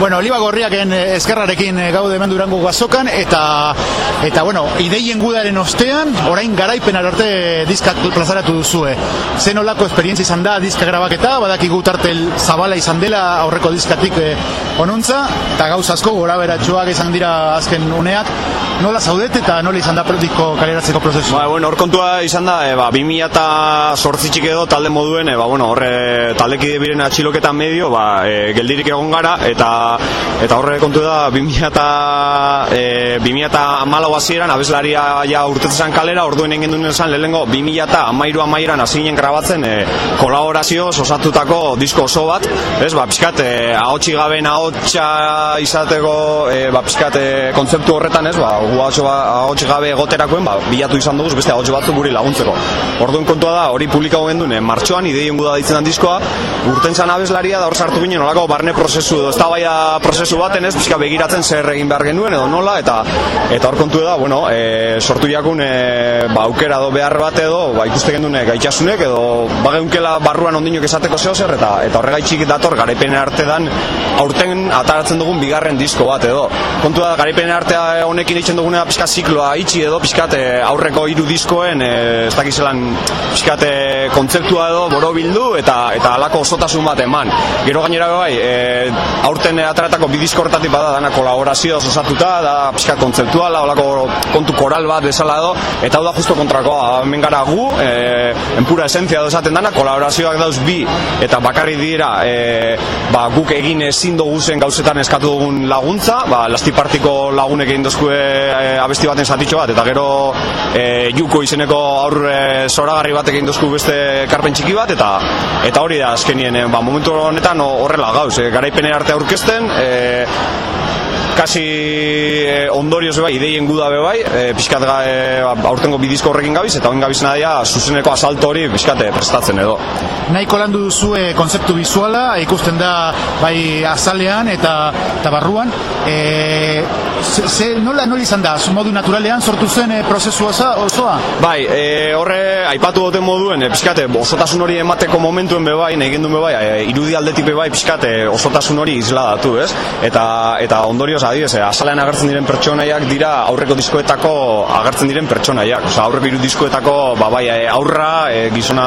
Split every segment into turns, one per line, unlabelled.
Bueno, Oliva Gorriaken eh, eskerrarekin eh, gaude hemen durango guazokan, eta, eta bueno, ideien gudaren ostean, orain garaipen arte diskak plazaratu duzue. Zen olako esperientzia izan da diska grabaketa, badakigu tartel zabala izan dela aurreko diskatik eh, onuntza, eta gauz asko gora beratxoak izan dira azken uneak, nola zaudet eta nola izan da disko kaleratzeko prozesu?
Ba, bueno, hor kontua izan da, e, ba, 2000 eta edo talde moduen, e, ba, bueno, horre taldekide biren atxiloketan medio, ba, e, geldirik egon gara, eta eta horre kontu da 2000 eta e, 2000 eta hasieran abeslaria ja urtetzen kalera, orduen egin duen esan lehenengo 2000 eta amairu amaieran hasi ginen grabatzen e, kolaborazio osatutako disko oso bat, ez, ba, pixkat, e, ahotsi gabe ahotsa izateko, e, ba, pixkat, e, kontzeptu horretan, ez, ba, gu ahotsi gabe egoterakoen, ba, bilatu izan dugu, beste ahotsi batzu guri laguntzeko. Orduen kontua da, hori publikago gendun, e, martxoan, ideien guda ditzen diskoa, urten zan abeslaria, da hor sartu ginen, olako barne prozesu, edo, ez da prozesu baten, ez, pixka begiratzen zer egin behar genuen, edo nola, eta eta hor kontu da, bueno, e, sortu jakun, e, ba, aukera do behar bat edo, ba, ikuste gendune gaitxasunek, edo, ba, barruan ondinok esateko zeo zer, eta, eta horregaitxik dator, garaipenen arte dan, aurten ataratzen dugun bigarren disko bat edo. Kontu da, garaipenen artea honekin ditzen duguna pixka zikloa itxi edo, pixkat aurreko hiru diskoen, e, ez dakizelan, pixkat kontzeptua edo, boro bildu, eta eta alako osotasun bat eman. Gero gainera bai, e, aurten ataratako bidizko horretatik bada dana kolaborazio osatuta, da pixka kontzeptuala, olako kontu koral bat bezala edo, eta hau da justo kontrakoa, hemen gara gu, e, enpura esentzia edo esaten dana, kolaborazioak dauz bi, eta bakarri dira, e, ba, guk egin ezin dugu zen gauzetan eskatu dugun laguntza, ba, lastipartiko lagunek egin dozkue e, abesti baten zatitxo bat, eta gero e, juko izeneko aurre zoragarri bat egin dozku beste karpen txiki bat, eta eta hori da azkenien, ba, momentu honetan horrela gauz, e, garaipene arte aurkezten, e, kasi e, ondorioz bai, ideien guda be bai, e, pixkat e, aurtengo bidizko horrekin gabiz, eta hoen gabiz nadia, zuzeneko asalto hori pixkate prestatzen edo.
Nahiko landu duzue konzeptu bizuala, ikusten da bai azalean eta, eta barruan, e, ze, nola nola izan da, modu naturalean sortu zen e, prozesu osoa?
Bai, e, horre, aipatu duten moduen, e, pixkate, osotasun hori emateko momentuen be bai, nahi gendun be bai, e, irudi aldetik bai, pixkate, osotasun hori izladatu, ez? Eta, eta ondorioz adibidez, eh, azalean agertzen diren pertsonaiak dira aurreko diskoetako agertzen diren pertsonaiak. Osea, aurreko hiru diskoetako ba bai eh, aurra e, gizona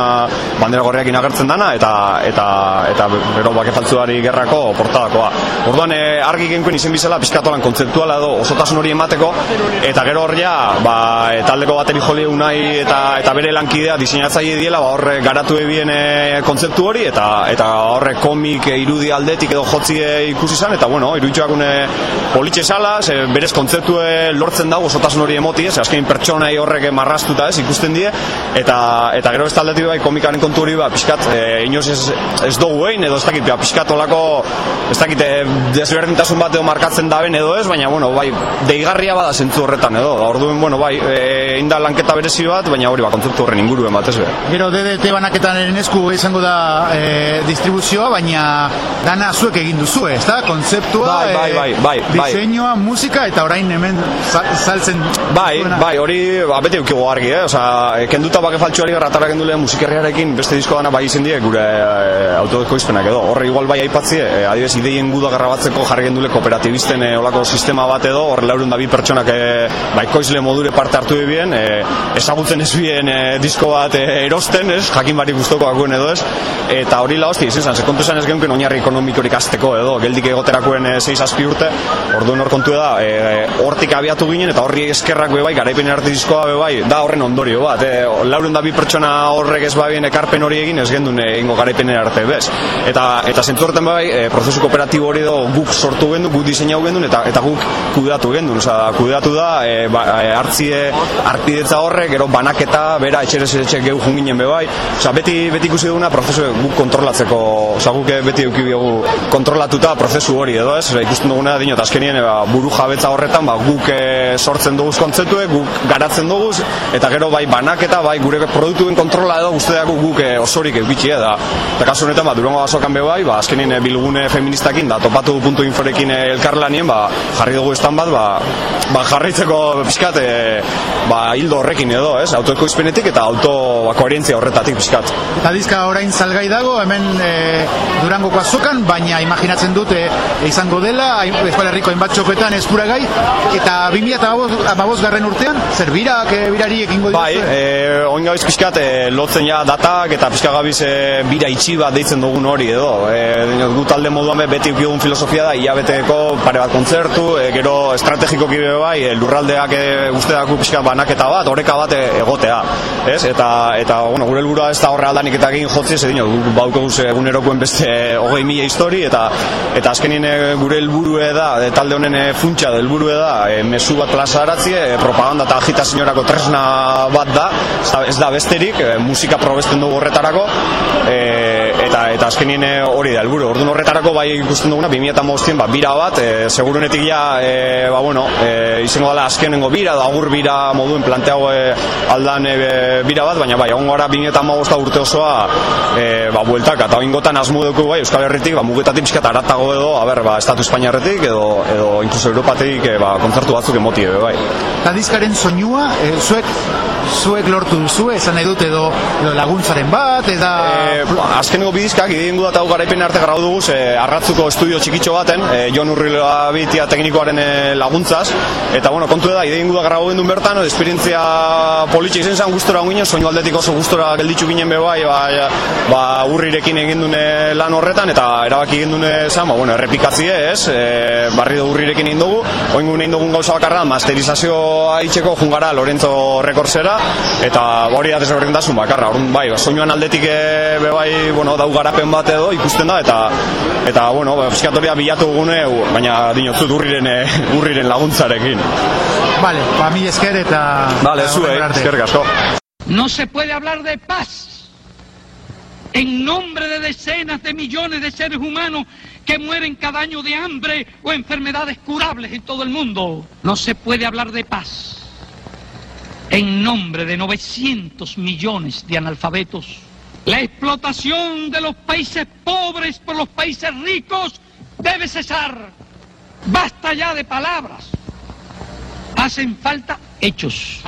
bandera gorriakin agertzen dana eta eta eta bero bakefaltzuari gerrako portadakoa. Orduan e, argi genkoen izen bizela pizkatolan kontzeptuala edo osotasun hori emateko eta gero horria ba taldeko bateri joli unai eta eta bere lankidea diseinatzaile diela ba horre garatu ebien e, kontzeptu hori eta eta horre komik irudi aldetik edo jotzi ikusi izan eta bueno, iruitxoakune politxe sala, ze berez kontzeptue lortzen dago osotasun hori emoti, ze azkein pertsonai horrek marrastuta ez? Ikusten die, eta eta gero ez taldetik bai komikaren kontu hori ba, pixkat, e, inoz ez, ez dugu egin, edo ez dakit, ba, pixkat olako, ez dakit, e, desberdintasun bat edo markatzen daben edo ez, baina, bueno, bai, deigarria bada zentzu horretan edo, orduen, bueno, bai, e, inda lanketa berezi bat, baina hori, ba, kontzeptu horren inguruen bat, ez be.
Gero, DDT banaketan esku izango da e, distribuzioa, baina dana zuek egin duzu, ez da? Kontzeptua,
bai, bai, bai, bai,
bai, diseinua, musika eta orain hemen saltzen
bai, bai, hori ba, bete ukigo argi, eh? Osa, kenduta bake faltxuari garratara gendule musikerriarekin beste disko dana bai izen die gure e, autodekoizpenak edo. Horre igual bai aipatzie, e, adibes ideien guda garrabatzeko jarri gendule kooperatibisten e, olako sistema bat edo, horre laurun da bi pertsonak e, bai koizle modure parte hartu ebien e, ezagutzen ez bien e, disko bat e, erosten, ez, jakin bari guztoko akuen edo ez, eta hori la hostia, izan zan, sekontu zan ez genuen oinarri ekonomikorik azteko edo, geldik egoterakuen e, 6 urte, Orduan hor kontu da, e, hortik abiatu ginen eta horri eskerrak be bai, garaipen artistikoa be bai, da horren ondorio bat. E, laurun da bi pertsona horrek ez babien ekarpen hori egin, ez gendun egingo garaipen arte bez. Eta eta zentzu horten bai, e, prozesu kooperatibo hori do guk sortu gendu, guk diseinatu gendun eta eta guk kudeatu gendun, osea, kudeatu da e, ba, e, hartzie artidetza horrek, gero banaketa, bera etxerez etxe geu junginen be bai. Osea, beti beti ikusi duguna prozesu guk kontrolatzeko, osea, guk beti eduki kontrolatuta prozesu hori edo, ez? Ikusten duguna dinot azkenien ba, buru jabetza horretan ba, guk e, sortzen dugu kontzeptue, guk garatzen dugu eta gero bai banaketa, bai gure produktuen kontrola edo guztiak guk e, osorik eukitxia da. Eta kasu honetan, ba, durango basokan be bai, ba, azkenien e, bilgune feministakin da topatu puntu inforekin e, elkarlanien, ba, jarri dugu estan bat, ba, ba, jarraitzeko pixkat, e, ba, hildo horrekin edo, ez? Autoekoizpenetik eta auto ba, koherentzia horretatik pixkat.
Eta dizka orain salgai dago, hemen e, durangoko azokan, baina imaginatzen dut e, izango dela, Euskal Herriko hainbat txopetan eskuragai, eta 2008 garren urtean, zer birak, e, birari ekingo
Bai, e, oin gabiz pixkat, e, lotzen ja datak, eta pixka gabiz e, bira itxi bat deitzen dugun hori edo. E, gu talde moduan beti ukigun filosofia da, hilabeteko pare bat kontzertu, e, gero estrategiko kibe bai, e, lurraldeak e, usteak pixka banaketa bat, oreka bat e, egotea. Ez? Eta, eta bueno, gure helburua ez da horre aldanik eta egin jotzi, ez edin, bauko egunerokuen beste hogei mila histori, eta eta azkenin gure helburue da, e, talde honen e, funtsa da, helburue da, e, mesu bat plaza e, propaganda eta agitazioarako tresna bat da, ez da besterik, e, musika probesten dugu horretarako, e, eta eta azkenien hori da helburu. Ordun horretarako bai ikusten duguna 2015 ba bira bat, e, segurunetik ja e, ba bueno, e, izango dela azkenengo bira da agur bira moduen planteago e, aldan e, bira bat, baina bai egongo gara 2015 urte osoa e, ba bueltaka eta oingotan asmuduko bai Euskal Herritik ba mugetatik pizkat aratago edo, a ber, ba estatu espainiarretik edo edo incluso europatik e, ba kontzertu batzuk emoti bai.
Ta diskaren soinua, e, zuek zuek lortu duzu, esan nahi dut edo, edo laguntzaren bat, eta...
E, azkeneko bidizkak, idien eta garaipen arte grau dugu, e, arratzuko estudio txikitxo baten, e, Jon Urriloa bitia teknikoaren e, laguntzaz, eta bueno, kontu da, idien guda grau gendun bertan, esperientzia politxe izen zan gustora ginen, soinu aldetik oso gustora gelditzu ginen bebai, ba, ba, urrirekin egin dune lan horretan, eta erabaki egin dune zan, ba, bueno, errepikatzie ez, e, barri da urrirekin egin dugu, oingun egin dugun gauza bakarra, masterizazioa itxeko jungara Lorenzo Rekorsera, eta hori da desberdintasun bakarra. Orduan bai, ba, soinuan aldetik e, be bai, bueno, dau garapen bat edo ikusten da eta eta bueno, ba, fiskatoria bilatu gune, baina dinotzu urriren e, urriren laguntzarekin.
Vale, ba mi esker eta
Vale, zu esker gasko.
No se puede hablar de paz en nombre de decenas de millones de seres humanos que mueren cada año de hambre o enfermedades curables en todo el mundo. No se puede hablar de paz en nombre de 900 millones de analfabetos. La explotación de los países pobres por los países ricos debe cesar. Basta ya de palabras. Hacen falta hechos.